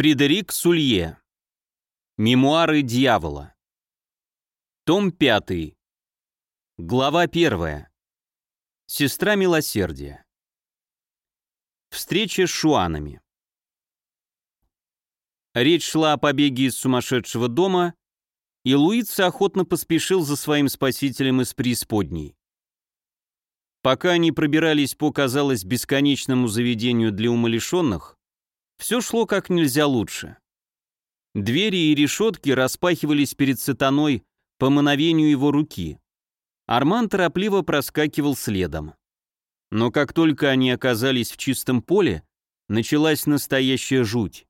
Фредерик Сулье. Мемуары дьявола. Том 5. Глава 1. Сестра милосердия. Встреча с шуанами. Речь шла о побеге из сумасшедшего дома, и Луица охотно поспешил за своим спасителем из преисподней. Пока они пробирались по, казалось, бесконечному заведению для умалишенных, все шло как нельзя лучше. Двери и решетки распахивались перед сатаной по мановению его руки. Арман торопливо проскакивал следом. Но как только они оказались в чистом поле, началась настоящая жуть.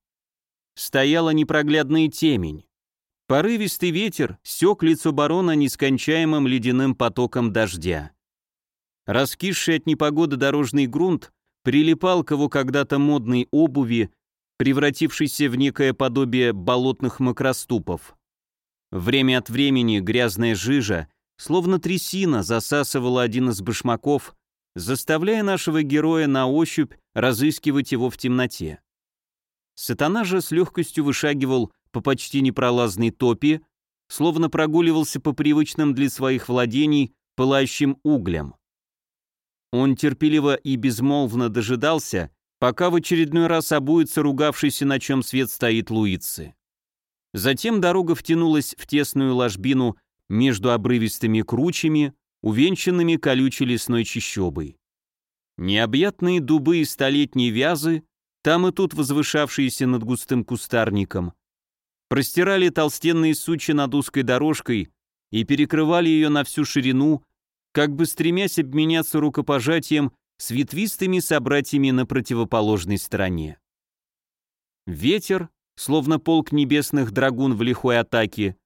Стояла непроглядная темень. Порывистый ветер сёк лицо барона нескончаемым ледяным потоком дождя. Раскисший от непогоды дорожный грунт прилипал к его когда-то модной обуви превратившийся в некое подобие болотных макроступов. Время от времени грязная жижа, словно трясина, засасывала один из башмаков, заставляя нашего героя на ощупь разыскивать его в темноте. Сатана же с легкостью вышагивал по почти непролазной топе, словно прогуливался по привычным для своих владений пылающим углям. Он терпеливо и безмолвно дожидался, пока в очередной раз обуется ругавшийся, на чем свет стоит Луицы. Затем дорога втянулась в тесную ложбину между обрывистыми кручами, увенчанными колючей лесной чащобой. Необъятные дубы и столетние вязы, там и тут возвышавшиеся над густым кустарником, простирали толстенные сучи над узкой дорожкой и перекрывали ее на всю ширину, как бы стремясь обменяться рукопожатием с ветвистыми собратьями на противоположной стороне. Ветер, словно полк небесных драгун в лихой атаке,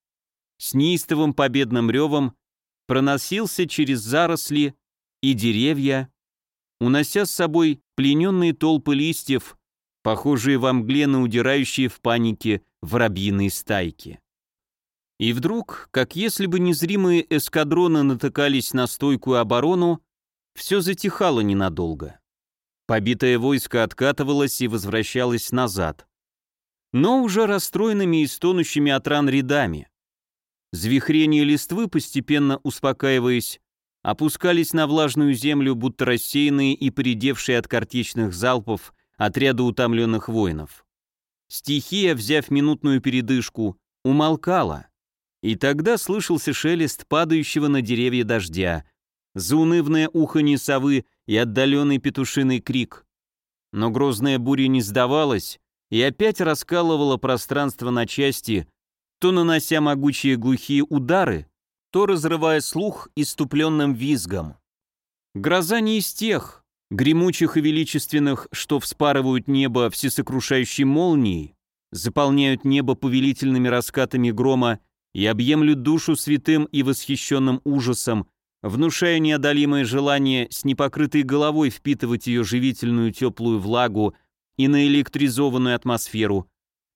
с неистовым победным ревом проносился через заросли и деревья, унося с собой плененные толпы листьев, похожие во мгле на удирающие в панике воробьиные стайки. И вдруг, как если бы незримые эскадроны натыкались на стойкую оборону, все затихало ненадолго. Побитое войско откатывалось и возвращалось назад. Но уже расстроенными и стонущими от ран рядами. Звихрение листвы, постепенно успокаиваясь, опускались на влажную землю, будто рассеянные и поредевшие от картечных залпов отряда утомленных воинов. Стихия, взяв минутную передышку, умолкала, и тогда слышался шелест падающего на деревья дождя, заунывное уханье совы и отдаленный петушиный крик. Но грозная буря не сдавалась и опять раскалывала пространство на части, то нанося могучие глухие удары, то разрывая слух иступленным визгом. Гроза не из тех, гремучих и величественных, что вспарывают небо всесокрушающей молнией, заполняют небо повелительными раскатами грома и объемлют душу святым и восхищенным ужасом, внушая неодолимое желание с непокрытой головой впитывать ее живительную теплую влагу и наэлектризованную атмосферу.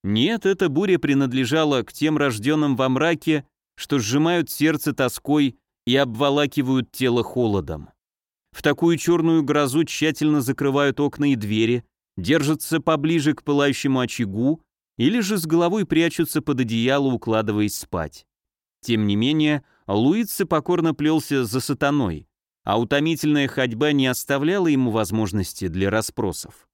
Нет, эта буря принадлежала к тем рожденным во мраке, что сжимают сердце тоской и обволакивают тело холодом. В такую черную грозу тщательно закрывают окна и двери, держатся поближе к пылающему очагу или же с головой прячутся под одеяло, укладываясь спать. Тем не менее, Луица покорно плелся за сатаной, а утомительная ходьба не оставляла ему возможности для расспросов.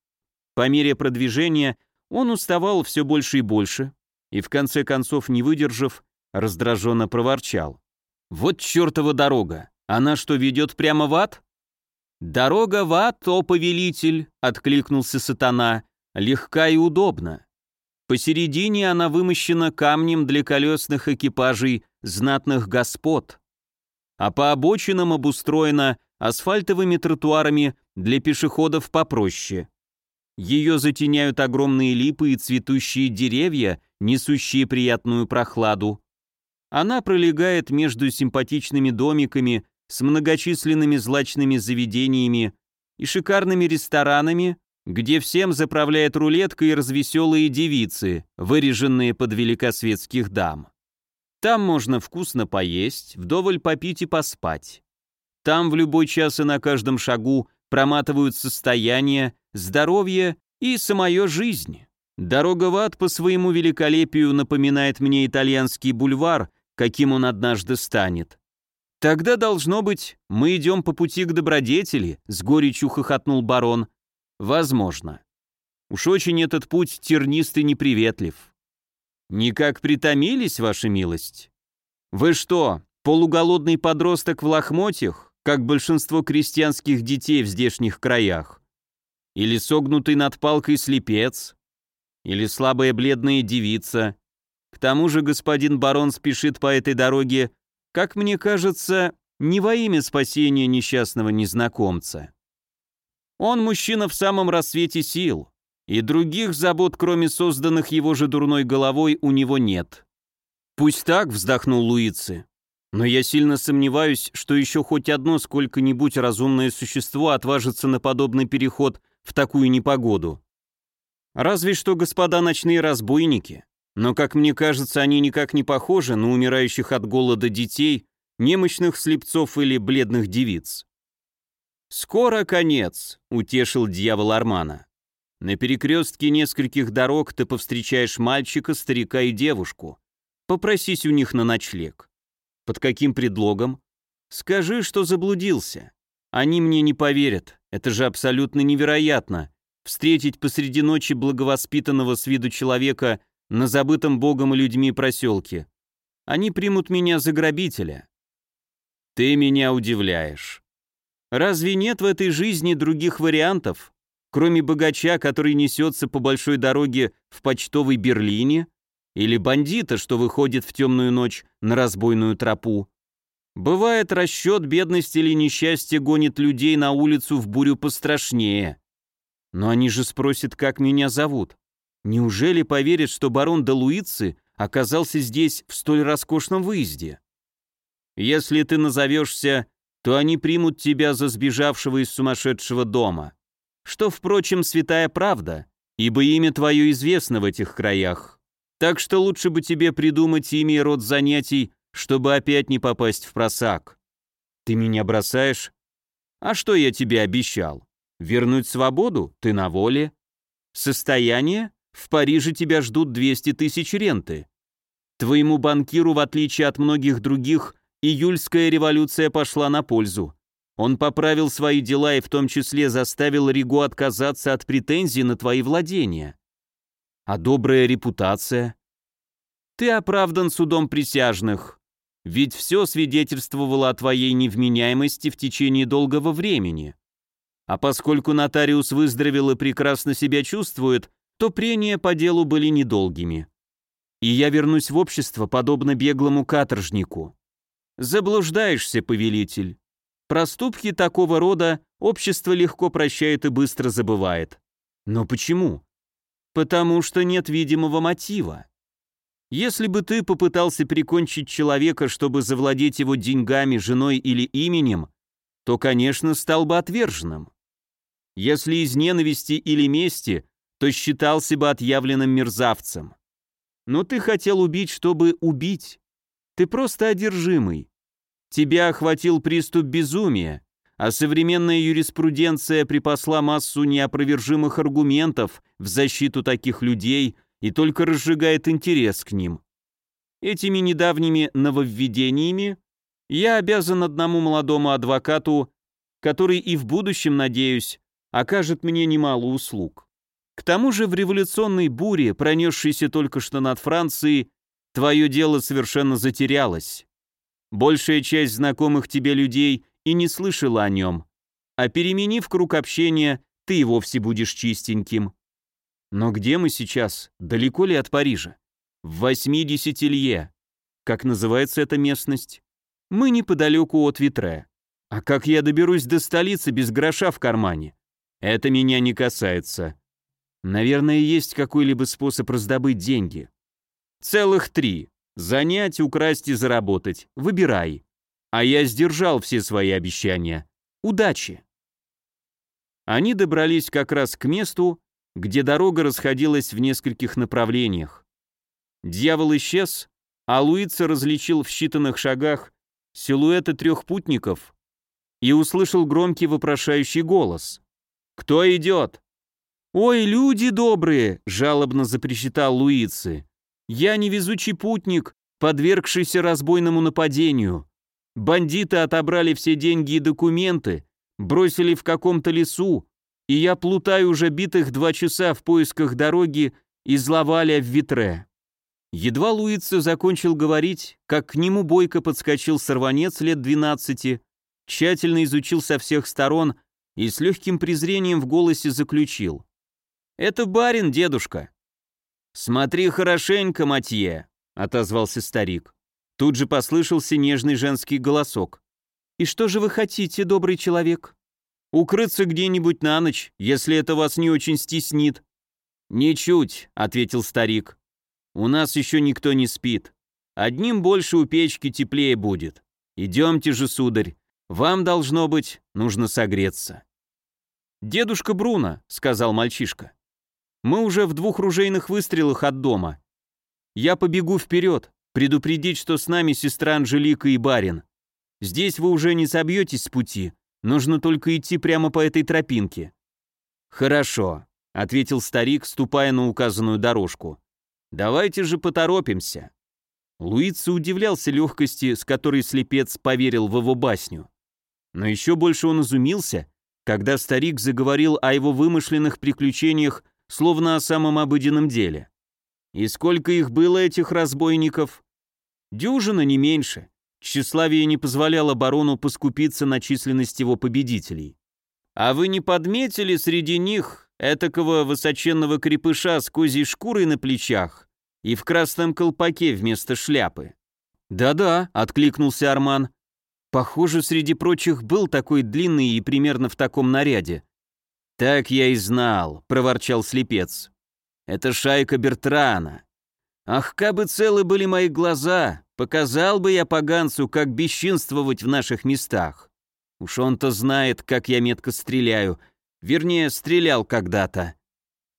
По мере продвижения он уставал все больше и больше, и в конце концов, не выдержав, раздраженно проворчал. «Вот чертова дорога! Она что, ведет прямо в ад?» «Дорога в ад, о повелитель!» — откликнулся сатана. «Легка и удобна. Посередине она вымощена камнем для колесных экипажей знатных господ, а по обочинам обустроена асфальтовыми тротуарами для пешеходов попроще. Ее затеняют огромные липы и цветущие деревья, несущие приятную прохладу. Она пролегает между симпатичными домиками с многочисленными злачными заведениями и шикарными ресторанами, где всем заправляет рулетка и развеселые девицы, выреженные под великосветских дам. Там можно вкусно поесть, вдоволь попить и поспать. Там в любой час и на каждом шагу проматывают состояние, здоровье и самое жизнь. Дорога в ад по своему великолепию напоминает мне итальянский бульвар, каким он однажды станет. Тогда, должно быть, мы идем по пути к добродетели, с горечью хохотнул барон. Возможно. Уж очень этот путь тернист и неприветлив. Никак притомились, ваша милость? Вы что, полуголодный подросток в лохмотьях, как большинство крестьянских детей в здешних краях? Или согнутый над палкой слепец? Или слабая бледная девица? К тому же господин барон спешит по этой дороге, как мне кажется, не во имя спасения несчастного незнакомца. Он мужчина в самом рассвете сил, и других забот, кроме созданных его же дурной головой, у него нет. «Пусть так», — вздохнул Луицы, «но я сильно сомневаюсь, что еще хоть одно сколько-нибудь разумное существо отважится на подобный переход в такую непогоду. Разве что господа ночные разбойники, но, как мне кажется, они никак не похожи на умирающих от голода детей, немощных слепцов или бледных девиц. «Скоро конец», — утешил дьявол Армана. На перекрестке нескольких дорог ты повстречаешь мальчика, старика и девушку. Попросись у них на ночлег. Под каким предлогом? Скажи, что заблудился. Они мне не поверят. Это же абсолютно невероятно. Встретить посреди ночи благовоспитанного с виду человека на забытом богом и людьми проселке. Они примут меня за грабителя. Ты меня удивляешь. Разве нет в этой жизни других вариантов? кроме богача, который несется по большой дороге в почтовой Берлине, или бандита, что выходит в темную ночь на разбойную тропу. Бывает, расчет, бедность или несчастье гонит людей на улицу в бурю пострашнее. Но они же спросят, как меня зовут. Неужели поверят, что барон де Луицы оказался здесь в столь роскошном выезде? Если ты назовешься, то они примут тебя за сбежавшего из сумасшедшего дома что, впрочем, святая правда, ибо имя твое известно в этих краях. Так что лучше бы тебе придумать имя и род занятий, чтобы опять не попасть в просак. Ты меня бросаешь? А что я тебе обещал? Вернуть свободу? Ты на воле. Состояние? В Париже тебя ждут 200 тысяч ренты. Твоему банкиру, в отличие от многих других, июльская революция пошла на пользу. Он поправил свои дела и в том числе заставил Ригу отказаться от претензий на твои владения. А добрая репутация? Ты оправдан судом присяжных, ведь все свидетельствовало о твоей невменяемости в течение долгого времени. А поскольку нотариус выздоровел и прекрасно себя чувствует, то прения по делу были недолгими. И я вернусь в общество, подобно беглому каторжнику. Заблуждаешься, повелитель. Проступки такого рода общество легко прощает и быстро забывает. Но почему? Потому что нет видимого мотива. Если бы ты попытался прикончить человека, чтобы завладеть его деньгами, женой или именем, то, конечно, стал бы отверженным. Если из ненависти или мести, то считался бы отъявленным мерзавцем. Но ты хотел убить, чтобы убить. Ты просто одержимый. Тебя охватил приступ безумия, а современная юриспруденция припасла массу неопровержимых аргументов в защиту таких людей и только разжигает интерес к ним. Этими недавними нововведениями я обязан одному молодому адвокату, который и в будущем, надеюсь, окажет мне немало услуг. К тому же в революционной буре, пронесшейся только что над Францией, твое дело совершенно затерялось. Большая часть знакомых тебе людей и не слышала о нем. А переменив круг общения, ты и вовсе будешь чистеньким. Но где мы сейчас? Далеко ли от Парижа? В 80 лье. Как называется эта местность? Мы неподалеку от Витре. А как я доберусь до столицы без гроша в кармане? Это меня не касается. Наверное, есть какой-либо способ раздобыть деньги. Целых три. Занять, украсть и заработать. Выбирай. А я сдержал все свои обещания. Удачи. Они добрались как раз к месту, где дорога расходилась в нескольких направлениях. Дьявол исчез, а Луица различил в считанных шагах силуэты трех путников и услышал громкий вопрошающий голос. «Кто идет?» «Ой, люди добрые!» — жалобно запричитал Луицы. «Я невезучий путник, подвергшийся разбойному нападению. Бандиты отобрали все деньги и документы, бросили в каком-то лесу, и я плутаю уже битых два часа в поисках дороги из Лаваля в Витре». Едва Луица закончил говорить, как к нему бойко подскочил сорванец лет двенадцати, тщательно изучил со всех сторон и с легким презрением в голосе заключил. «Это барин, дедушка». «Смотри хорошенько, Матье», — отозвался старик. Тут же послышался нежный женский голосок. «И что же вы хотите, добрый человек?» «Укрыться где-нибудь на ночь, если это вас не очень стеснит». «Ничуть», — ответил старик. «У нас еще никто не спит. Одним больше у печки теплее будет. Идемте же, сударь. Вам, должно быть, нужно согреться». «Дедушка Бруно», — сказал мальчишка. «Мы уже в двух ружейных выстрелах от дома. Я побегу вперед, предупредить, что с нами сестра Анжелика и барин. Здесь вы уже не собьетесь с пути, нужно только идти прямо по этой тропинке». «Хорошо», — ответил старик, ступая на указанную дорожку. «Давайте же поторопимся». Луица удивлялся легкости, с которой слепец поверил в его басню. Но еще больше он изумился, когда старик заговорил о его вымышленных приключениях, словно о самом обыденном деле. И сколько их было, этих разбойников? Дюжина, не меньше. Тщеславие не позволяло барону поскупиться на численность его победителей. А вы не подметили среди них этакого высоченного крепыша с козьей шкурой на плечах и в красном колпаке вместо шляпы? «Да-да», — откликнулся Арман, Похоже, среди прочих был такой длинный и примерно в таком наряде. «Так я и знал», — проворчал слепец. «Это шайка Бертрана. Ах, кабы целы были мои глаза, показал бы я поганцу, как бесчинствовать в наших местах. Уж он-то знает, как я метко стреляю, вернее, стрелял когда-то».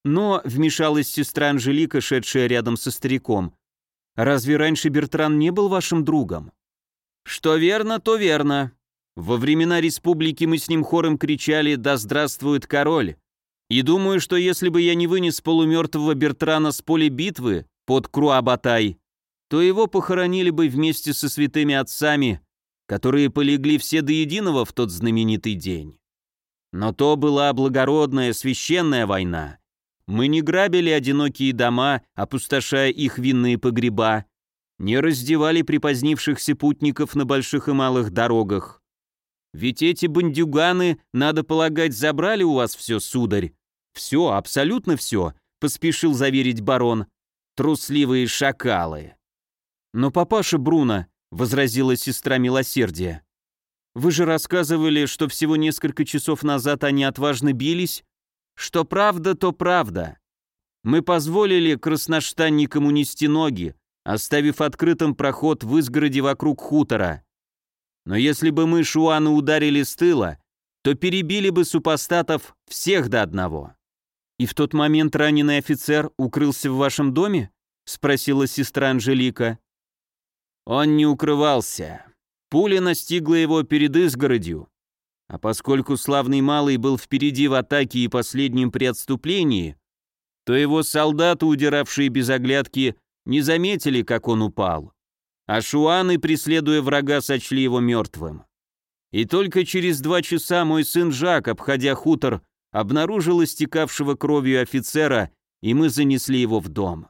Но вмешалась сестра Анжелика, шедшая рядом со стариком. «Разве раньше Бертран не был вашим другом?» Что верно, то верно. Во времена республики мы с ним хором кричали «Да здравствует король!» И думаю, что если бы я не вынес полумертвого Бертрана с поля битвы под Круабатай, то его похоронили бы вместе со святыми отцами, которые полегли все до единого в тот знаменитый день. Но то была благородная, священная война. Мы не грабили одинокие дома, опустошая их винные погреба, не раздевали припозднившихся путников на больших и малых дорогах. Ведь эти бандюганы, надо полагать, забрали у вас все, сударь. Все, абсолютно все, поспешил заверить барон. Трусливые шакалы. Но папаша Бруно, возразила сестра милосердия, вы же рассказывали, что всего несколько часов назад они отважно бились. Что правда, то правда. Мы позволили красноштанникам унести ноги, оставив открытым проход в изгороде вокруг хутора. Но если бы мы Шуана ударили с тыла, то перебили бы супостатов всех до одного. И в тот момент раненый офицер укрылся в вашем доме? спросила сестра Анжелика. Он не укрывался. Пуля настигла его перед изгородью. А поскольку славный малый был впереди в атаке и последнем при отступлении, то его солдаты, удиравшие без оглядки, не заметили, как он упал. А шуаны, преследуя врага, сочли его мертвым. И только через два часа мой сын Жак, обходя хутор, обнаружил истекавшего кровью офицера, и мы занесли его в дом.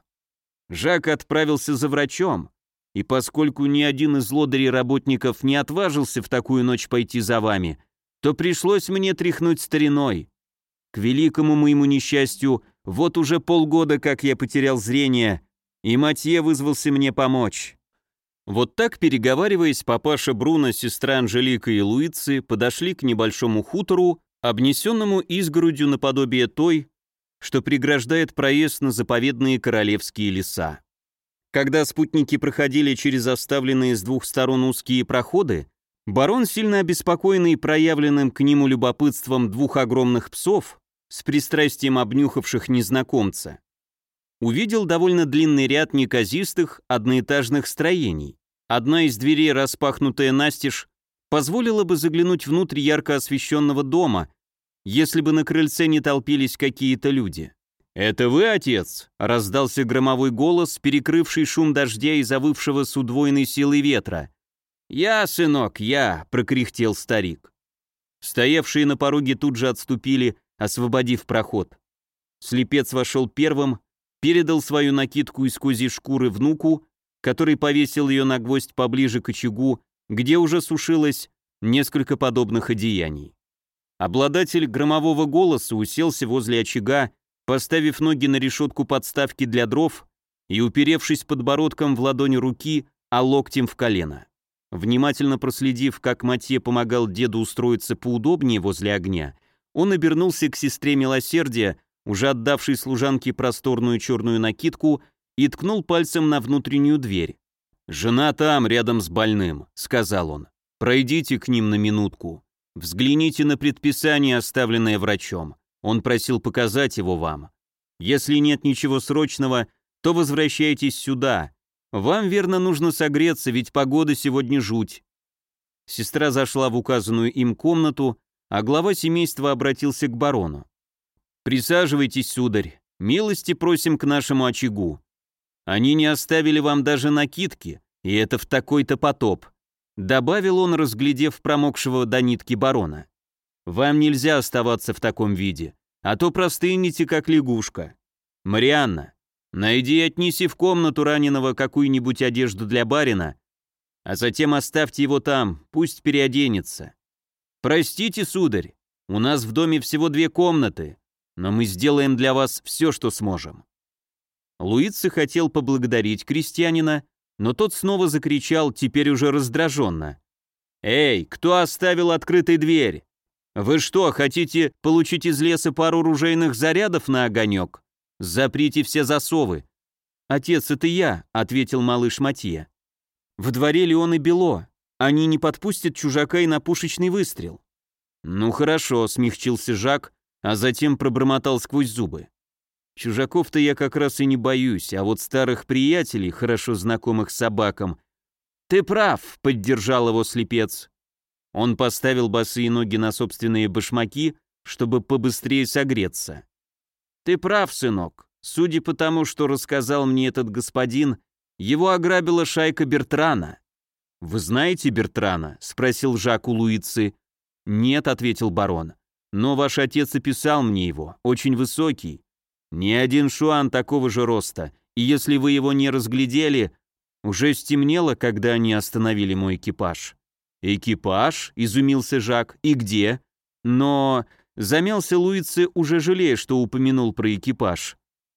Жак отправился за врачом, и поскольку ни один из лодырей работников не отважился в такую ночь пойти за вами, то пришлось мне тряхнуть стариной. К великому моему несчастью, вот уже полгода, как я потерял зрение, и Матье вызвался мне помочь. Вот так, переговариваясь, папаша Бруно, сестра Анжелика и Луицы подошли к небольшому хутору, обнесенному изгородью наподобие той, что преграждает проезд на заповедные королевские леса. Когда спутники проходили через оставленные с двух сторон узкие проходы, барон, сильно обеспокоенный проявленным к нему любопытством двух огромных псов, с пристрастием обнюхавших незнакомца, увидел довольно длинный ряд неказистых одноэтажных строений. Одна из дверей, распахнутая настежь, позволила бы заглянуть внутрь ярко освещенного дома, если бы на крыльце не толпились какие-то люди. «Это вы, отец?» — раздался громовой голос, перекрывший шум дождя и завывшего с удвоенной силой ветра. «Я, сынок, я!» — прокряхтел старик. Стоявшие на пороге тут же отступили, освободив проход. Слепец вошел первым, передал свою накидку из козьей шкуры внуку, который повесил ее на гвоздь поближе к очагу, где уже сушилось несколько подобных одеяний. Обладатель громового голоса уселся возле очага, поставив ноги на решетку подставки для дров и уперевшись подбородком в ладонь руки, а локтем в колено. Внимательно проследив, как Матье помогал деду устроиться поудобнее возле огня, он обернулся к сестре милосердия, уже отдавшей служанке просторную черную накидку, и ткнул пальцем на внутреннюю дверь. «Жена там, рядом с больным», — сказал он. «Пройдите к ним на минутку. Взгляните на предписание, оставленное врачом. Он просил показать его вам. Если нет ничего срочного, то возвращайтесь сюда. Вам, верно, нужно согреться, ведь погода сегодня жуть». Сестра зашла в указанную им комнату, а глава семейства обратился к барону. «Присаживайтесь, сударь. Милости просим к нашему очагу. Они не оставили вам даже накидки, и это в такой-то потоп», добавил он, разглядев промокшего до нитки барона. «Вам нельзя оставаться в таком виде, а то простынете, как лягушка. Марианна, найди и отнеси в комнату раненого какую-нибудь одежду для барина, а затем оставьте его там, пусть переоденется. Простите, сударь, у нас в доме всего две комнаты, но мы сделаем для вас все, что сможем». Луица хотел поблагодарить крестьянина, но тот снова закричал, теперь уже раздраженно. «Эй, кто оставил открытой дверь? Вы что, хотите получить из леса пару ружейных зарядов на огонек? Заприте все засовы». «Отец, это я», — ответил малыш Матье. «В дворе Леон и Бело. Они не подпустят чужака и на пушечный выстрел». «Ну хорошо», — смягчился Жак, а затем пробормотал сквозь зубы. «Чужаков-то я как раз и не боюсь, а вот старых приятелей, хорошо знакомых собакам...» «Ты прав», — поддержал его слепец. Он поставил босые ноги на собственные башмаки, чтобы побыстрее согреться. «Ты прав, сынок. Судя по тому, что рассказал мне этот господин, его ограбила шайка Бертрана». «Вы знаете Бертрана?» — спросил Жак у Луицы. «Нет», — ответил барон. Но ваш отец описал мне его, очень высокий. Ни один шуан такого же роста, и если вы его не разглядели, уже стемнело, когда они остановили мой экипаж». «Экипаж?» — изумился Жак. «И где?» «Но...» — замялся Луице, уже жалея, что упомянул про экипаж.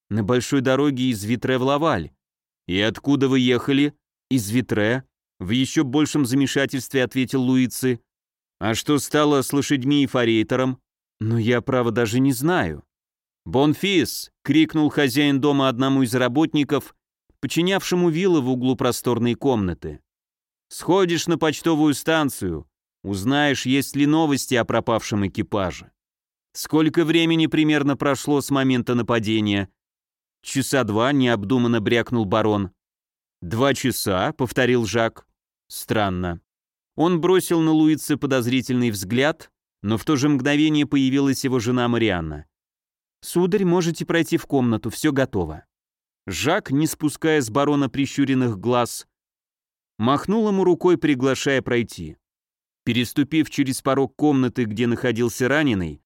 «На большой дороге из Витре в Лаваль». «И откуда вы ехали?» «Из Витре». В еще большем замешательстве ответил Луицы. «А что стало с лошадьми и форейтером?» Но я, право, даже не знаю. «Бонфис!» — крикнул хозяин дома одному из работников, подчинявшему вилы в углу просторной комнаты. «Сходишь на почтовую станцию, узнаешь, есть ли новости о пропавшем экипаже. Сколько времени примерно прошло с момента нападения?» «Часа два», — необдуманно брякнул барон. «Два часа», — повторил Жак. «Странно». Он бросил на Луице подозрительный взгляд, но в то же мгновение появилась его жена Марианна. «Сударь, можете пройти в комнату, все готово». Жак, не спуская с барона прищуренных глаз, махнул ему рукой, приглашая пройти. Переступив через порог комнаты, где находился раненый,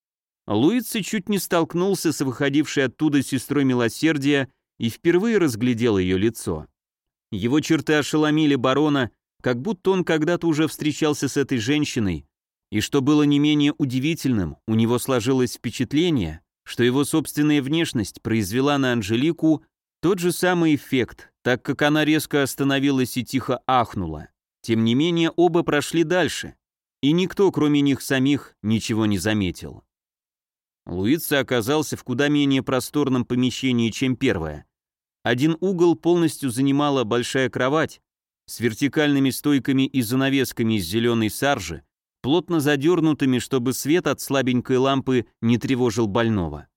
Луици чуть не столкнулся с выходившей оттуда сестрой милосердия и впервые разглядел ее лицо. Его черты ошеломили барона, как будто он когда-то уже встречался с этой женщиной, и что было не менее удивительным, у него сложилось впечатление, что его собственная внешность произвела на Анжелику тот же самый эффект, так как она резко остановилась и тихо ахнула. Тем не менее, оба прошли дальше, и никто, кроме них самих, ничего не заметил. Луица оказался в куда менее просторном помещении, чем первое. Один угол полностью занимала большая кровать с вертикальными стойками и занавесками из зеленой саржи, плотно задернутыми, чтобы свет от слабенькой лампы не тревожил больного.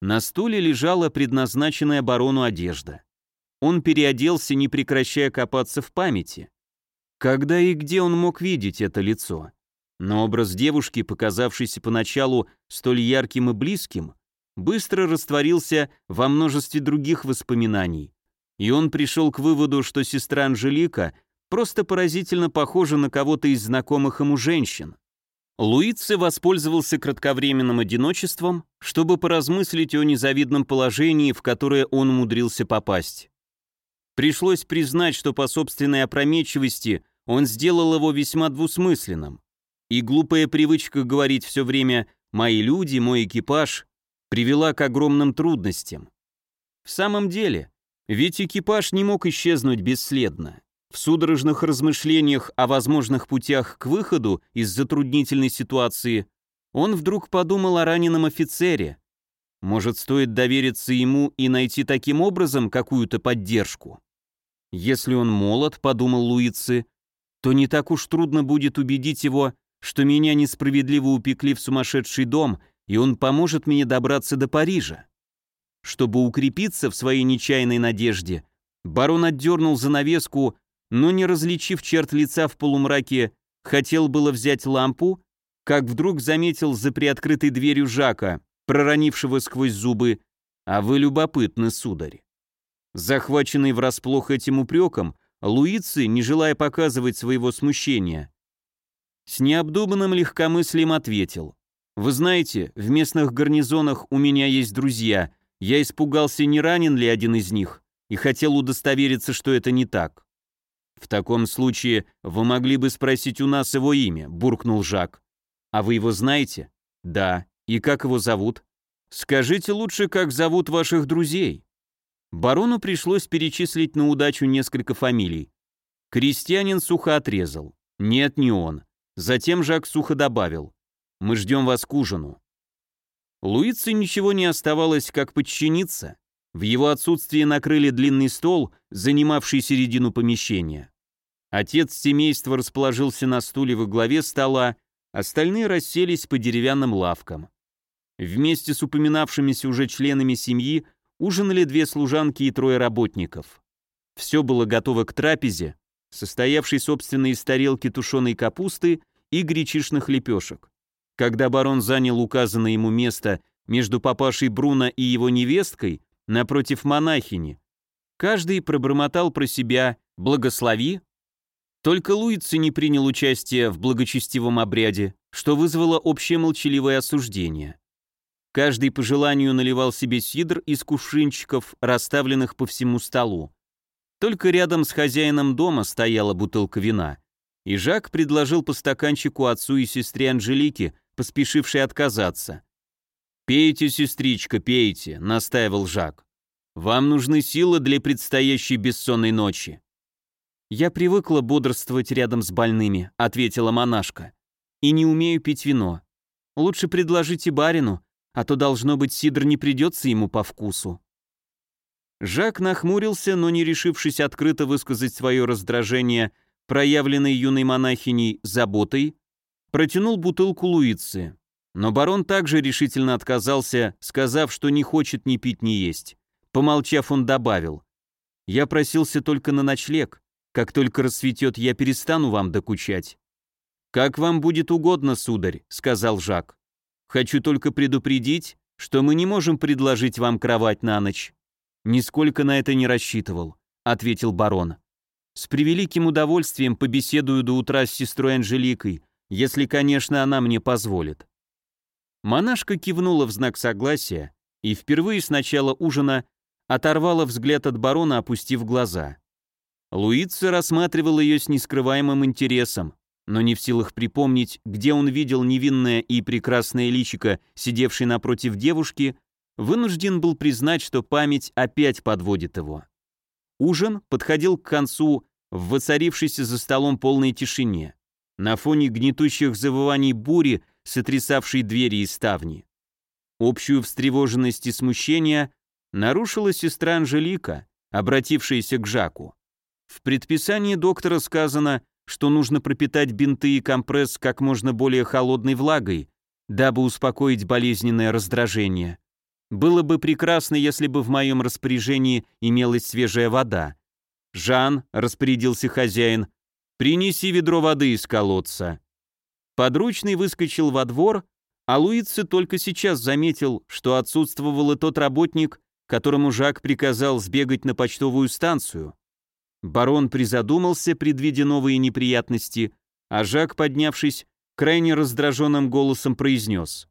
На стуле лежала предназначенная барону одежда. Он переоделся, не прекращая копаться в памяти. Когда и где он мог видеть это лицо? Но образ девушки, показавшийся поначалу столь ярким и близким, быстро растворился во множестве других воспоминаний, и он пришел к выводу, что сестра Анжелика просто поразительно похожа на кого-то из знакомых ему женщин. Луице воспользовался кратковременным одиночеством, чтобы поразмыслить о незавидном положении, в которое он умудрился попасть. Пришлось признать, что по собственной опрометчивости он сделал его весьма двусмысленным. И глупая привычка говорить все время «мои люди», «мой экипаж» привела к огромным трудностям. В самом деле, ведь экипаж не мог исчезнуть бесследно. В судорожных размышлениях о возможных путях к выходу из затруднительной ситуации он вдруг подумал о раненом офицере. Может, стоит довериться ему и найти таким образом какую-то поддержку? Если он молод, подумал Луицы, то не так уж трудно будет убедить его, что меня несправедливо упекли в сумасшедший дом, и он поможет мне добраться до Парижа. Чтобы укрепиться в своей нечаянной надежде, барон отдернул занавеску, но не различив черт лица в полумраке, хотел было взять лампу, как вдруг заметил за приоткрытой дверью Жака, проронившего сквозь зубы, «А вы любопытны, сударь». Захваченный врасплох этим упреком, Луици, не желая показывать своего смущения, с необдуманным легкомыслием ответил, «Вы знаете, в местных гарнизонах у меня есть друзья, я испугался, не ранен ли один из них, и хотел удостовериться, что это не так. «В таком случае вы могли бы спросить у нас его имя», — буркнул Жак. «А вы его знаете?» «Да. И как его зовут?» «Скажите лучше, как зовут ваших друзей». Барону пришлось перечислить на удачу несколько фамилий. Крестьянин сухо отрезал. «Нет, не он». Затем Жак сухо добавил. «Мы ждем вас к ужину». Луице ничего не оставалось, как подчиниться. В его отсутствие накрыли длинный стол, занимавший середину помещения. Отец семейства расположился на стуле во главе стола, остальные расселись по деревянным лавкам. Вместе с упоминавшимися уже членами семьи ужинали две служанки и трое работников. Все было готово к трапезе, состоявшей собственно из тарелки тушеной капусты и гречишных лепешек. Когда барон занял указанное ему место между папашей Бруно и его невесткой, напротив монахини, каждый пробормотал про себя «благослови». Только Луица не принял участие в благочестивом обряде, что вызвало общее молчаливое осуждение. Каждый по желанию наливал себе сидр из кувшинчиков, расставленных по всему столу. Только рядом с хозяином дома стояла бутылка вина, и Жак предложил по стаканчику отцу и сестре Анжелике, поспешивший отказаться. «Пейте, сестричка, пейте», — настаивал Жак. «Вам нужны силы для предстоящей бессонной ночи». «Я привыкла бодрствовать рядом с больными», — ответила монашка. «И не умею пить вино. Лучше предложите барину, а то, должно быть, сидр не придется ему по вкусу». Жак нахмурился, но не решившись открыто высказать свое раздражение, проявленной юной монахиней заботой, протянул бутылку Луицы. Но барон также решительно отказался, сказав, что не хочет ни пить, ни есть. Помолчав, он добавил, «Я просился только на ночлег. Как только рассветет, я перестану вам докучать». «Как вам будет угодно, сударь», — сказал Жак. «Хочу только предупредить, что мы не можем предложить вам кровать на ночь». «Нисколько на это не рассчитывал», — ответил барон. «С превеликим удовольствием побеседую до утра с сестрой Анжеликой, если, конечно, она мне позволит. Монашка кивнула в знак согласия и впервые с начала ужина оторвала взгляд от барона, опустив глаза. Луица рассматривал ее с нескрываемым интересом, но не в силах припомнить, где он видел невинное и прекрасное личико, сидевшей напротив девушки, вынужден был признать, что память опять подводит его. Ужин подходил к концу в воцарившейся за столом полной тишине на фоне гнетущих завываний бури, сотрясавшей двери и ставни. Общую встревоженность и смущение нарушила сестра Анжелика, обратившаяся к Жаку. В предписании доктора сказано, что нужно пропитать бинты и компресс как можно более холодной влагой, дабы успокоить болезненное раздражение. Было бы прекрасно, если бы в моем распоряжении имелась свежая вода. «Жан», — распорядился хозяин, Принеси ведро воды из колодца». Подручный выскочил во двор, а Луице только сейчас заметил, что отсутствовал и тот работник, которому Жак приказал сбегать на почтовую станцию. Барон призадумался, предвидя новые неприятности, а Жак, поднявшись, крайне раздраженным голосом произнес.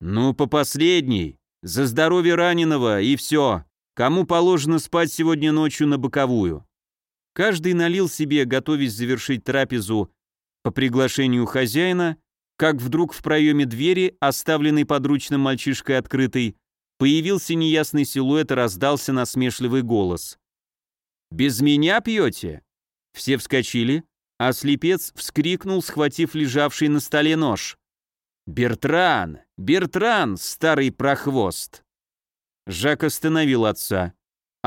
«Ну, по последней, за здоровье раненого и все. Кому положено спать сегодня ночью на боковую?» Каждый налил себе, готовясь завершить трапезу по приглашению хозяина, как вдруг в проеме двери, оставленной подручным мальчишкой открытой, появился неясный силуэт и раздался насмешливый голос. «Без меня пьете?» Все вскочили, а слепец вскрикнул, схватив лежавший на столе нож. «Бертран! Бертран, старый прохвост!» Жак остановил отца.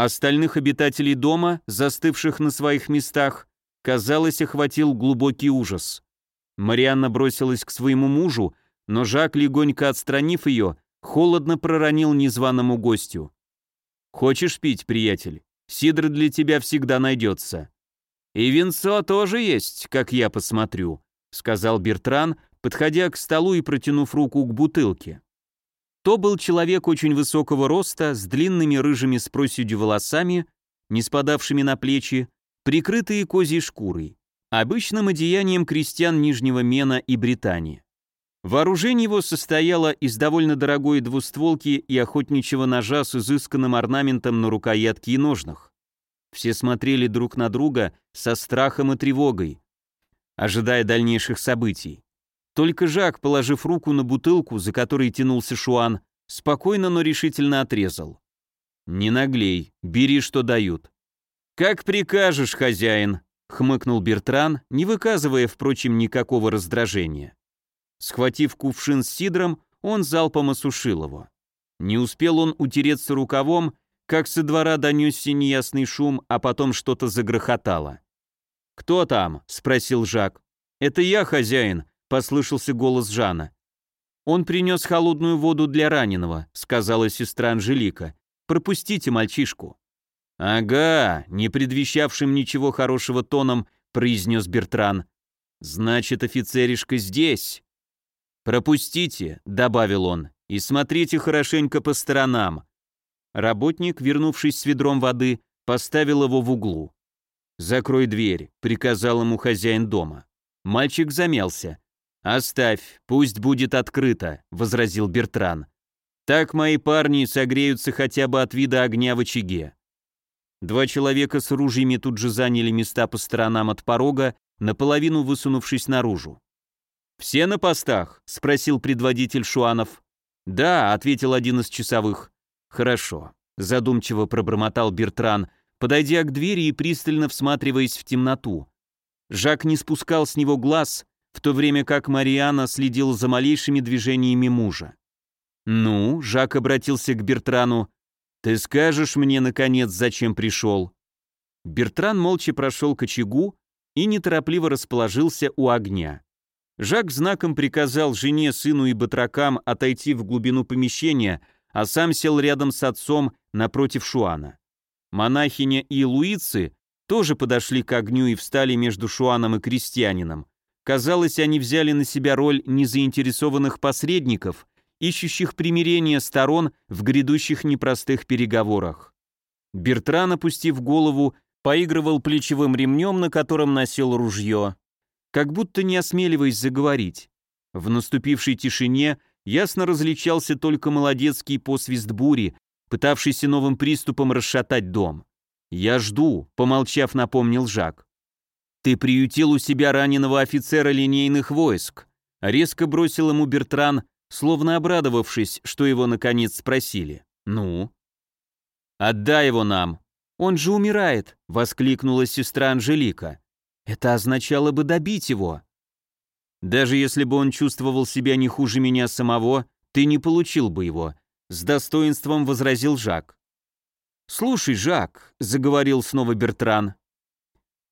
Остальных обитателей дома, застывших на своих местах, казалось, охватил глубокий ужас. Марианна бросилась к своему мужу, но Жак, легонько отстранив ее, холодно проронил незваному гостю. «Хочешь пить, приятель? Сидр для тебя всегда найдется». «И винцо тоже есть, как я посмотрю», — сказал Бертран, подходя к столу и протянув руку к бутылке. То был человек очень высокого роста, с длинными рыжими с проседью волосами, не спадавшими на плечи, прикрытые козьей шкурой, обычным одеянием крестьян Нижнего Мена и Британии. Вооружение его состояло из довольно дорогой двустволки и охотничьего ножа с изысканным орнаментом на рукоятке и ножнах. Все смотрели друг на друга со страхом и тревогой, ожидая дальнейших событий. Только Жак, положив руку на бутылку, за которой тянулся Шуан, спокойно, но решительно отрезал. «Не наглей, бери, что дают». «Как прикажешь, хозяин», — хмыкнул Бертран, не выказывая, впрочем, никакого раздражения. Схватив кувшин с сидром, он залпом осушил его. Не успел он утереться рукавом, как со двора донесся неясный шум, а потом что-то загрохотало. «Кто там?» — спросил Жак. «Это я, хозяин», — послышался голос Жана. «Он принес холодную воду для раненого», — сказала сестра Анжелика. «Пропустите мальчишку». «Ага», — не предвещавшим ничего хорошего тоном, произнес Бертран. «Значит, офицеришка здесь». «Пропустите», — добавил он, — «и смотрите хорошенько по сторонам». Работник, вернувшись с ведром воды, поставил его в углу. «Закрой дверь», — приказал ему хозяин дома. Мальчик замялся. «Оставь, пусть будет открыто», — возразил Бертран. «Так мои парни согреются хотя бы от вида огня в очаге». Два человека с ружьями тут же заняли места по сторонам от порога, наполовину высунувшись наружу. «Все на постах?» — спросил предводитель Шуанов. «Да», — ответил один из часовых. «Хорошо», — задумчиво пробормотал Бертран, подойдя к двери и пристально всматриваясь в темноту. Жак не спускал с него глаз, в то время как Мариана следила за малейшими движениями мужа. «Ну», — Жак обратился к Бертрану, — «ты скажешь мне, наконец, зачем пришел?» Бертран молча прошел к очагу и неторопливо расположился у огня. Жак знаком приказал жене, сыну и батракам отойти в глубину помещения, а сам сел рядом с отцом напротив Шуана. Монахиня и Луицы тоже подошли к огню и встали между Шуаном и крестьянином. Казалось, они взяли на себя роль незаинтересованных посредников, ищущих примирения сторон в грядущих непростых переговорах. Бертран, опустив голову, поигрывал плечевым ремнем, на котором носил ружье, как будто не осмеливаясь заговорить. В наступившей тишине ясно различался только молодецкий посвист бури, пытавшийся новым приступом расшатать дом. «Я жду», — помолчав, напомнил Жак. «Ты приютил у себя раненого офицера линейных войск», — резко бросил ему Бертран, словно обрадовавшись, что его наконец спросили. «Ну?» «Отдай его нам!» «Он же умирает!» — воскликнула сестра Анжелика. Это означало бы добить его. Даже если бы он чувствовал себя не хуже меня самого, ты не получил бы его, с достоинством возразил Жак. «Слушай, Жак», — заговорил снова Бертран, —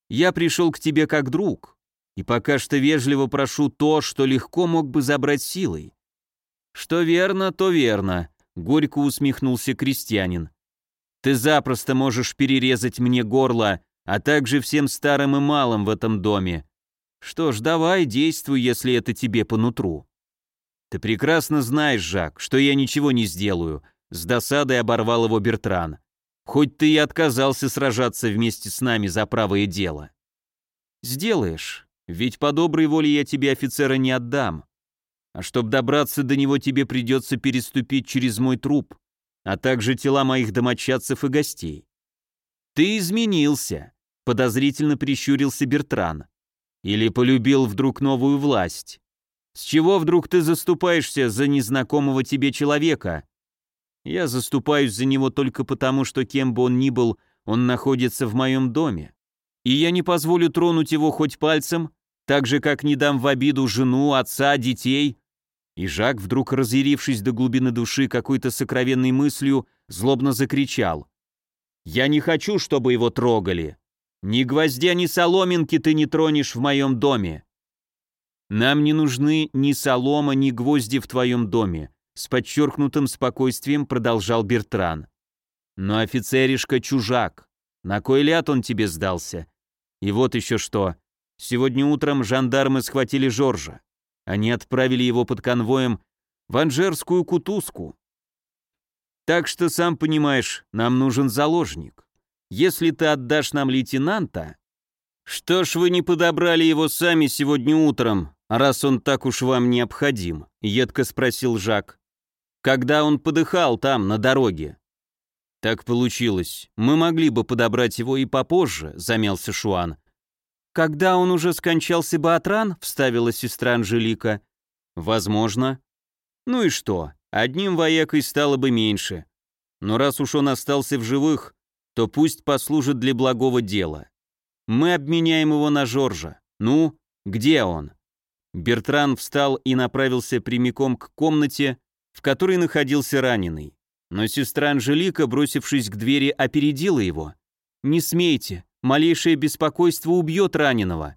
«я пришел к тебе как друг, и пока что вежливо прошу то, что легко мог бы забрать силой». «Что верно, то верно», — горько усмехнулся крестьянин. «Ты запросто можешь перерезать мне горло, а также всем старым и малым в этом доме. Что ж, давай, действуй, если это тебе по нутру. Ты прекрасно знаешь, Жак, что я ничего не сделаю, с досадой оборвал его Бертран. Хоть ты и отказался сражаться вместе с нами за правое дело. Сделаешь, ведь по доброй воле я тебе офицера не отдам. А чтобы добраться до него, тебе придется переступить через мой труп, а также тела моих домочадцев и гостей. Ты изменился, подозрительно прищурился Бертран. Или полюбил вдруг новую власть? С чего вдруг ты заступаешься за незнакомого тебе человека? Я заступаюсь за него только потому, что кем бы он ни был, он находится в моем доме. И я не позволю тронуть его хоть пальцем, так же, как не дам в обиду жену, отца, детей. И Жак, вдруг разъярившись до глубины души какой-то сокровенной мыслью, злобно закричал. «Я не хочу, чтобы его трогали. Ни гвоздя, ни соломинки ты не тронешь в моем доме. Нам не нужны ни солома, ни гвозди в твоем доме с подчеркнутым спокойствием продолжал Бертран. «Но офицеришка чужак. На кой ляд он тебе сдался? И вот еще что. Сегодня утром жандармы схватили Жоржа. Они отправили его под конвоем в Анжерскую кутузку. Так что, сам понимаешь, нам нужен заложник. Если ты отдашь нам лейтенанта... Что ж вы не подобрали его сами сегодня утром, раз он так уж вам необходим?» — едко спросил Жак когда он подыхал там, на дороге. Так получилось. Мы могли бы подобрать его и попозже, замялся Шуан. Когда он уже скончался бы от ран, вставила сестра Анжелика. Возможно. Ну и что? Одним воякой стало бы меньше. Но раз уж он остался в живых, то пусть послужит для благого дела. Мы обменяем его на Жоржа. Ну, где он? Бертран встал и направился прямиком к комнате, в которой находился раненый. Но сестра Анжелика, бросившись к двери, опередила его. «Не смейте, малейшее беспокойство убьет раненого».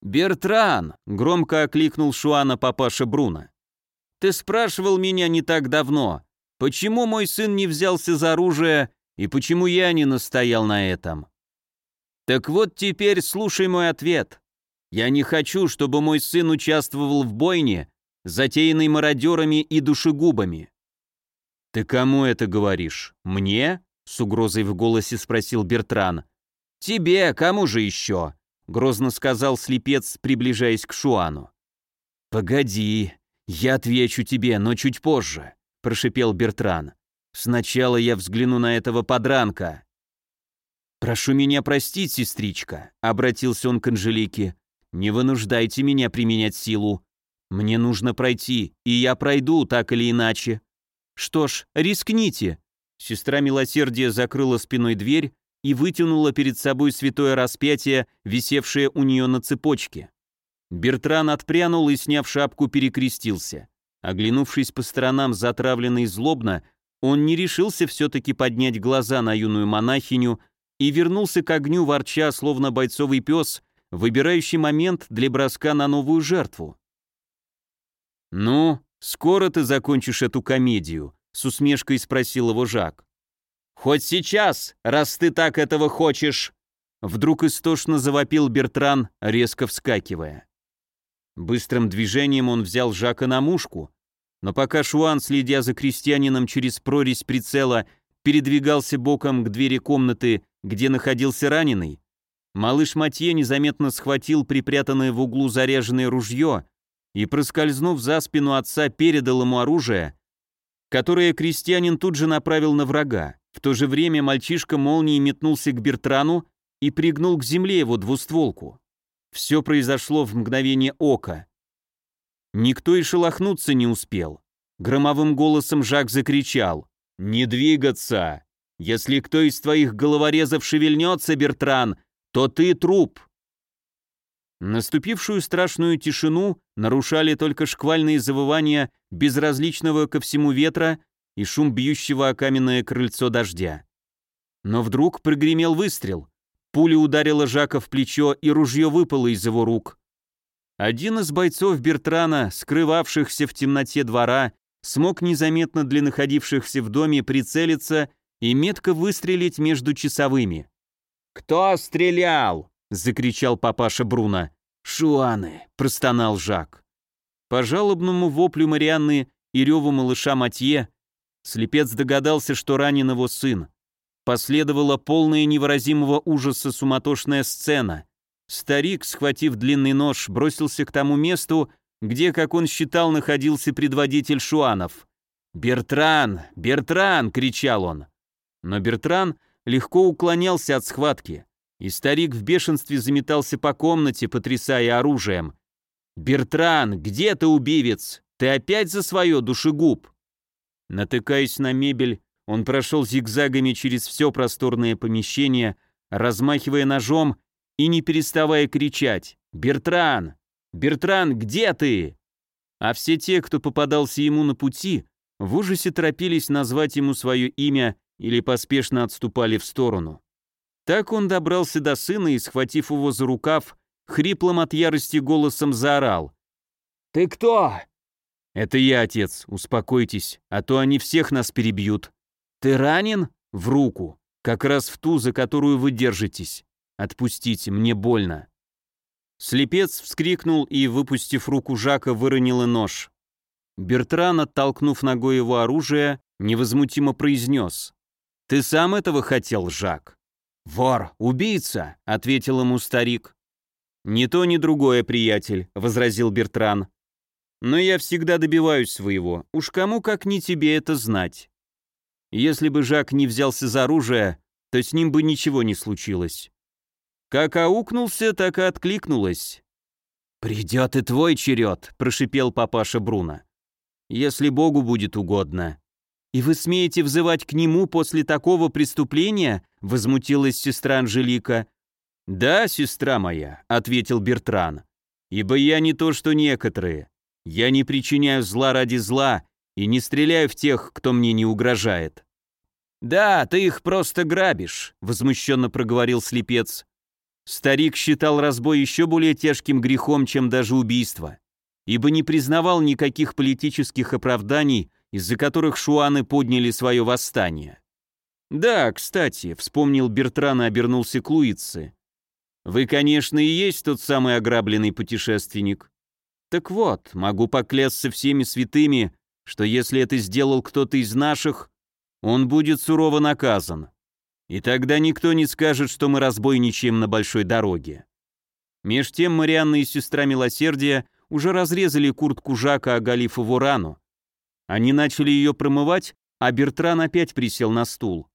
«Бертран!» — громко окликнул Шуана папаша Бруно. «Ты спрашивал меня не так давно, почему мой сын не взялся за оружие и почему я не настоял на этом?» «Так вот теперь слушай мой ответ. Я не хочу, чтобы мой сын участвовал в бойне, затеянный мародерами и душегубами. «Ты кому это говоришь? Мне?» — с угрозой в голосе спросил Бертран. «Тебе, кому же еще?» — грозно сказал слепец, приближаясь к Шуану. «Погоди, я отвечу тебе, но чуть позже», — прошипел Бертран. «Сначала я взгляну на этого подранка». «Прошу меня простить, сестричка», — обратился он к Анжелике. «Не вынуждайте меня применять силу. Мне нужно пройти, и я пройду, так или иначе. Что ж, рискните. Сестра милосердия закрыла спиной дверь и вытянула перед собой святое распятие, висевшее у нее на цепочке. Бертран отпрянул и, сняв шапку, перекрестился. Оглянувшись по сторонам затравленно и злобно, он не решился все-таки поднять глаза на юную монахиню и вернулся к огню, ворча, словно бойцовый пес, выбирающий момент для броска на новую жертву. «Ну, скоро ты закончишь эту комедию?» — с усмешкой спросил его Жак. «Хоть сейчас, раз ты так этого хочешь!» Вдруг истошно завопил Бертран, резко вскакивая. Быстрым движением он взял Жака на мушку, но пока Шуан, следя за крестьянином через прорезь прицела, передвигался боком к двери комнаты, где находился раненый, малыш Матье незаметно схватил припрятанное в углу заряженное ружье и, проскользнув за спину отца, передал ему оружие, которое крестьянин тут же направил на врага. В то же время мальчишка молнией метнулся к Бертрану и пригнул к земле его двустволку. Все произошло в мгновение ока. Никто и шелохнуться не успел. Громовым голосом Жак закричал «Не двигаться! Если кто из твоих головорезов шевельнется, Бертран, то ты труп!» Наступившую страшную тишину нарушали только шквальные завывания безразличного ко всему ветра и шум бьющего о каменное крыльцо дождя. Но вдруг прогремел выстрел. Пуля ударила Жака в плечо, и ружье выпало из его рук. Один из бойцов Бертрана, скрывавшихся в темноте двора, смог незаметно для находившихся в доме прицелиться и метко выстрелить между часовыми. «Кто стрелял?» — закричал папаша Бруно. «Шуаны!» — простонал Жак. По жалобному воплю Марианны и реву малыша Матье слепец догадался, что ранен его сын. Последовала полная невыразимого ужаса суматошная сцена. Старик, схватив длинный нож, бросился к тому месту, где, как он считал, находился предводитель шуанов. «Бертран! Бертран!» — кричал он. Но Бертран легко уклонялся от схватки, и старик в бешенстве заметался по комнате, потрясая оружием. «Бертран, где ты, убивец? Ты опять за свое, душегуб?» Натыкаясь на мебель, он прошел зигзагами через все просторное помещение, размахивая ножом и не переставая кричать «Бертран! Бертран, где ты?» А все те, кто попадался ему на пути, в ужасе торопились назвать ему свое имя или поспешно отступали в сторону. Так он добрался до сына и, схватив его за рукав, хриплым от ярости голосом заорал. «Ты кто?» «Это я, отец, успокойтесь, а то они всех нас перебьют. Ты ранен? В руку, как раз в ту, за которую вы держитесь. Отпустите, мне больно». Слепец вскрикнул и, выпустив руку Жака, выронил и нож. Бертран, оттолкнув ногой его оружие, невозмутимо произнес. «Ты сам этого хотел, Жак?» «Вор, убийца», — ответил ему старик. «Ни то, ни другое, приятель», — возразил Бертран. «Но я всегда добиваюсь своего. Уж кому как не тебе это знать. Если бы Жак не взялся за оружие, то с ним бы ничего не случилось. Как аукнулся, так и откликнулось». «Придет и твой черед», — прошипел папаша Бруно. «Если Богу будет угодно». «И вы смеете взывать к нему после такого преступления?» — возмутилась сестра Анжелика. «Да, сестра моя», — ответил Бертран, «ибо я не то, что некоторые. Я не причиняю зла ради зла и не стреляю в тех, кто мне не угрожает». «Да, ты их просто грабишь», — возмущенно проговорил слепец. Старик считал разбой еще более тяжким грехом, чем даже убийство, ибо не признавал никаких политических оправданий, из-за которых шуаны подняли свое восстание. «Да, кстати», — вспомнил Бертран и обернулся к Луице. Вы, конечно, и есть тот самый ограбленный путешественник. Так вот, могу поклясться всеми святыми, что если это сделал кто-то из наших, он будет сурово наказан. И тогда никто не скажет, что мы разбойничаем на большой дороге. Меж тем Марианна и сестра Милосердия уже разрезали куртку Жака, оголив его рану. Они начали ее промывать, а Бертран опять присел на стул.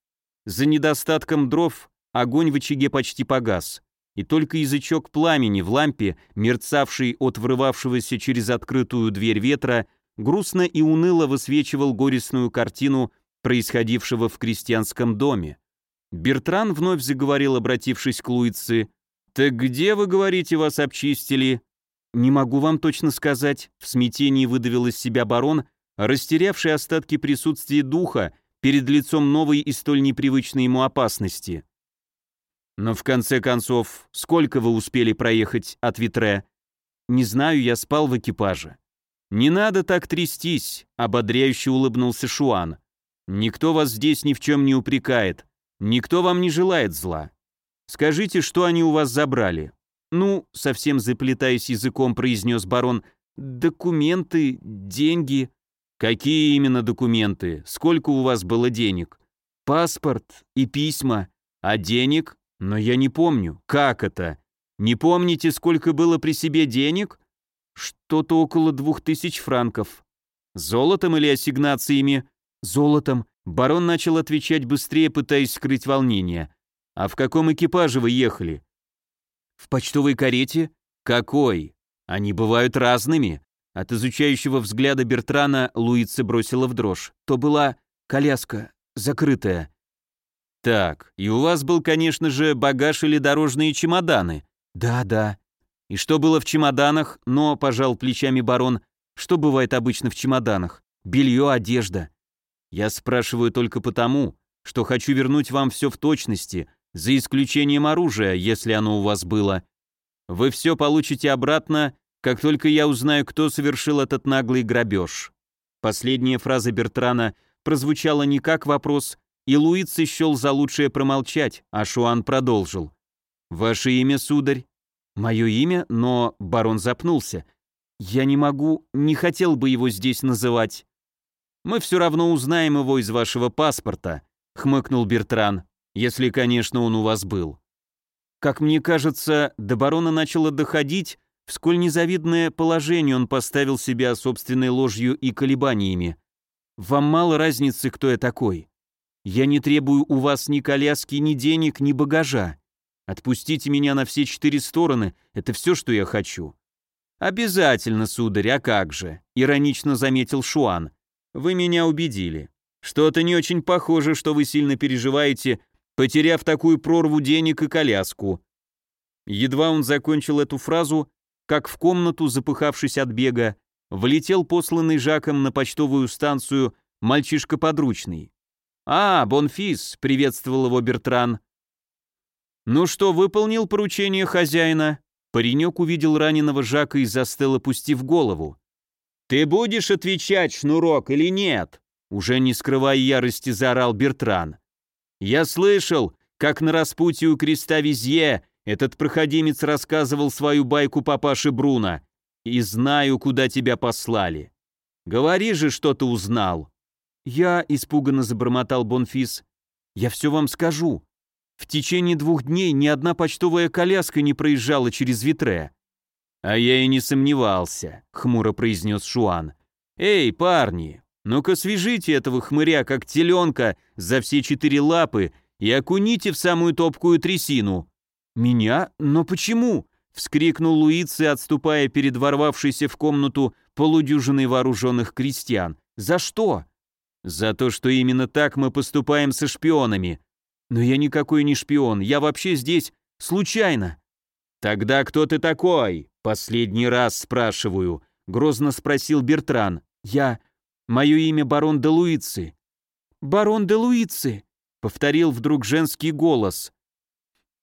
За недостатком дров огонь в очаге почти погас и только язычок пламени в лампе, мерцавший от врывавшегося через открытую дверь ветра, грустно и уныло высвечивал горестную картину происходившего в крестьянском доме. Бертран вновь заговорил, обратившись к Луице. «Так где, вы говорите, вас обчистили?» «Не могу вам точно сказать», — в смятении выдавил из себя барон, растерявший остатки присутствия духа перед лицом новой и столь непривычной ему опасности. Но в конце концов, сколько вы успели проехать от Витре? Не знаю, я спал в экипаже. Не надо так трястись, ободряюще улыбнулся Шуан. Никто вас здесь ни в чем не упрекает. Никто вам не желает зла. Скажите, что они у вас забрали? Ну, совсем заплетаясь языком, произнес барон, документы, деньги. Какие именно документы? Сколько у вас было денег? Паспорт и письма. А денег? Но я не помню. Как это? Не помните, сколько было при себе денег? Что-то около двух тысяч франков. Золотом или ассигнациями? Золотом. Барон начал отвечать быстрее, пытаясь скрыть волнение. А в каком экипаже вы ехали? В почтовой карете? Какой? Они бывают разными. От изучающего взгляда Бертрана Луица бросила в дрожь. То была коляска, закрытая. Так, и у вас был, конечно же, багаж или дорожные чемоданы. Да, да. И что было в чемоданах? Но, пожал плечами барон, что бывает обычно в чемоданах? Белье, одежда. Я спрашиваю только потому, что хочу вернуть вам все в точности, за исключением оружия, если оно у вас было. Вы все получите обратно, как только я узнаю, кто совершил этот наглый грабеж. Последняя фраза Бертрана прозвучала не как вопрос, и Луиц счел за лучшее промолчать, а Шуан продолжил. «Ваше имя, сударь?» Мое имя, но барон запнулся. Я не могу, не хотел бы его здесь называть. Мы все равно узнаем его из вашего паспорта, хмыкнул Бертран, если, конечно, он у вас был. Как мне кажется, до барона начало доходить, в сколь незавидное положение он поставил себя собственной ложью и колебаниями. Вам мало разницы, кто я такой. Я не требую у вас ни коляски, ни денег, ни багажа. Отпустите меня на все четыре стороны, это все, что я хочу». «Обязательно, сударь, а как же?» — иронично заметил Шуан. «Вы меня убедили. Что-то не очень похоже, что вы сильно переживаете, потеряв такую прорву денег и коляску». Едва он закончил эту фразу, как в комнату, запыхавшись от бега, влетел посланный Жаком на почтовую станцию мальчишка подручный. «А, Бонфис», — приветствовал его Бертран. «Ну что, выполнил поручение хозяина?» Паренек увидел раненого Жака и застыл, опустив голову. «Ты будешь отвечать, Шнурок, или нет?» Уже не скрывая ярости, заорал Бертран. «Я слышал, как на распутье у креста Визье этот проходимец рассказывал свою байку папаше Бруно, и знаю, куда тебя послали. Говори же, что ты узнал». «Я», — испуганно забормотал Бонфис, — «я все вам скажу. В течение двух дней ни одна почтовая коляска не проезжала через Витре». «А я и не сомневался», — хмуро произнес Шуан. «Эй, парни, ну-ка свяжите этого хмыря, как теленка, за все четыре лапы и окуните в самую топкую трясину». «Меня? Но почему?» — вскрикнул Луици, отступая перед ворвавшейся в комнату полудюжиной вооруженных крестьян. «За что?» «За то, что именно так мы поступаем со шпионами», «Но я никакой не шпион, я вообще здесь случайно». «Тогда кто ты такой?» «Последний раз спрашиваю», — грозно спросил Бертран. «Я... Мое имя барон де Луицы». «Барон де Луицы», — повторил вдруг женский голос.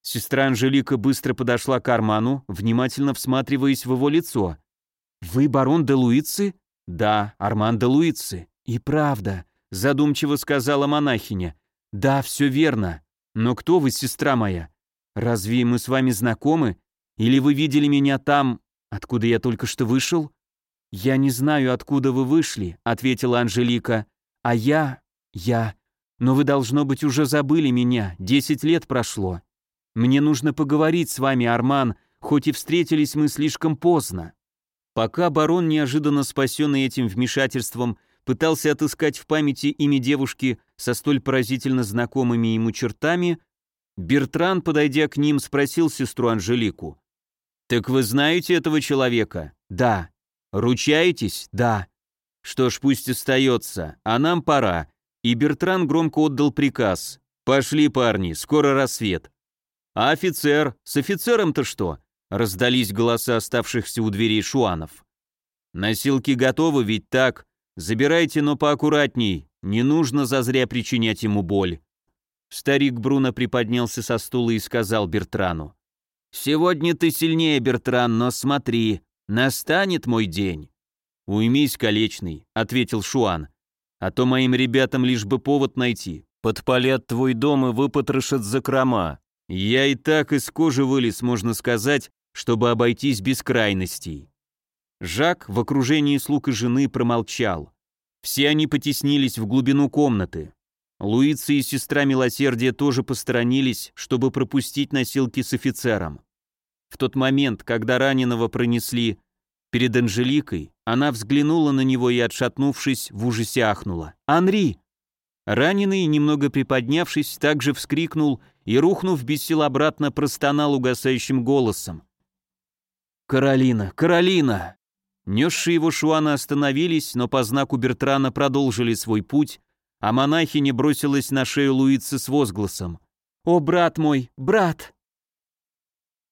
Сестра Анжелика быстро подошла к Арману, внимательно всматриваясь в его лицо. «Вы барон де Луицы?» «Да, Арман де Луицы». «И правда», — задумчиво сказала монахиня. «Да, все верно. Но кто вы, сестра моя? Разве мы с вами знакомы? Или вы видели меня там, откуда я только что вышел?» «Я не знаю, откуда вы вышли», — ответила Анжелика. «А я... я... Но вы, должно быть, уже забыли меня, десять лет прошло. Мне нужно поговорить с вами, Арман, хоть и встретились мы слишком поздно». Пока барон, неожиданно спасенный этим вмешательством, пытался отыскать в памяти имя девушки со столь поразительно знакомыми ему чертами, Бертран, подойдя к ним, спросил сестру Анжелику. «Так вы знаете этого человека?» «Да». «Ручаетесь?» «Да». «Что ж, пусть остается, а нам пора». И Бертран громко отдал приказ. «Пошли, парни, скоро рассвет». «А офицер? С офицером-то что?» Раздались голоса оставшихся у дверей шуанов. «Носилки готовы, ведь так?» Забирайте, но поаккуратней, не нужно зазря причинять ему боль». Старик Бруно приподнялся со стула и сказал Бертрану. «Сегодня ты сильнее, Бертран, но смотри, настанет мой день». «Уймись, Колечный», — ответил Шуан. «А то моим ребятам лишь бы повод найти. Подпалят твой дом и выпотрошат закрома. Я и так из кожи вылез, можно сказать, чтобы обойтись без крайностей». Жак в окружении слуг и жены промолчал. Все они потеснились в глубину комнаты. Луица и сестра Милосердия тоже посторонились, чтобы пропустить носилки с офицером. В тот момент, когда раненого пронесли перед Анжеликой, она взглянула на него и, отшатнувшись, в ужасе ахнула. «Анри!» Раненый, немного приподнявшись, также вскрикнул и, рухнув без сил обратно, простонал угасающим голосом. «Каролина! Каролина!» Несшие его шуаны остановились, но по знаку Бертрана продолжили свой путь, а монахиня бросилась на шею Луицы с возгласом. «О, брат мой, брат!»